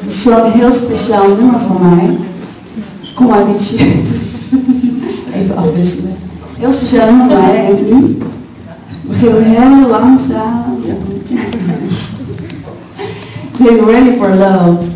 Het is zo'n heel speciaal nummer voor mij. Kom maar ietsje. Even afwisselen. Heel speciaal nummer voor mij, Anthony. We beginnen heel langzaam. They're ready for love.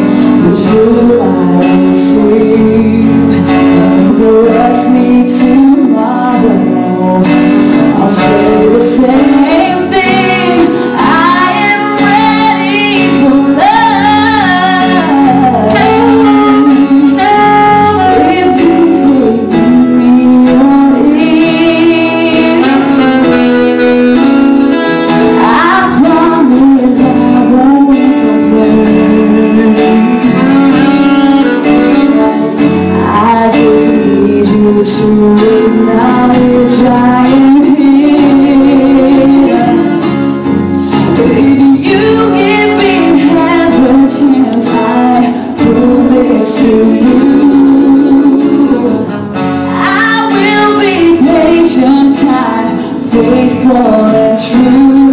you I see. faithful and true.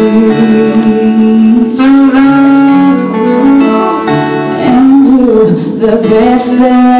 days And do the best that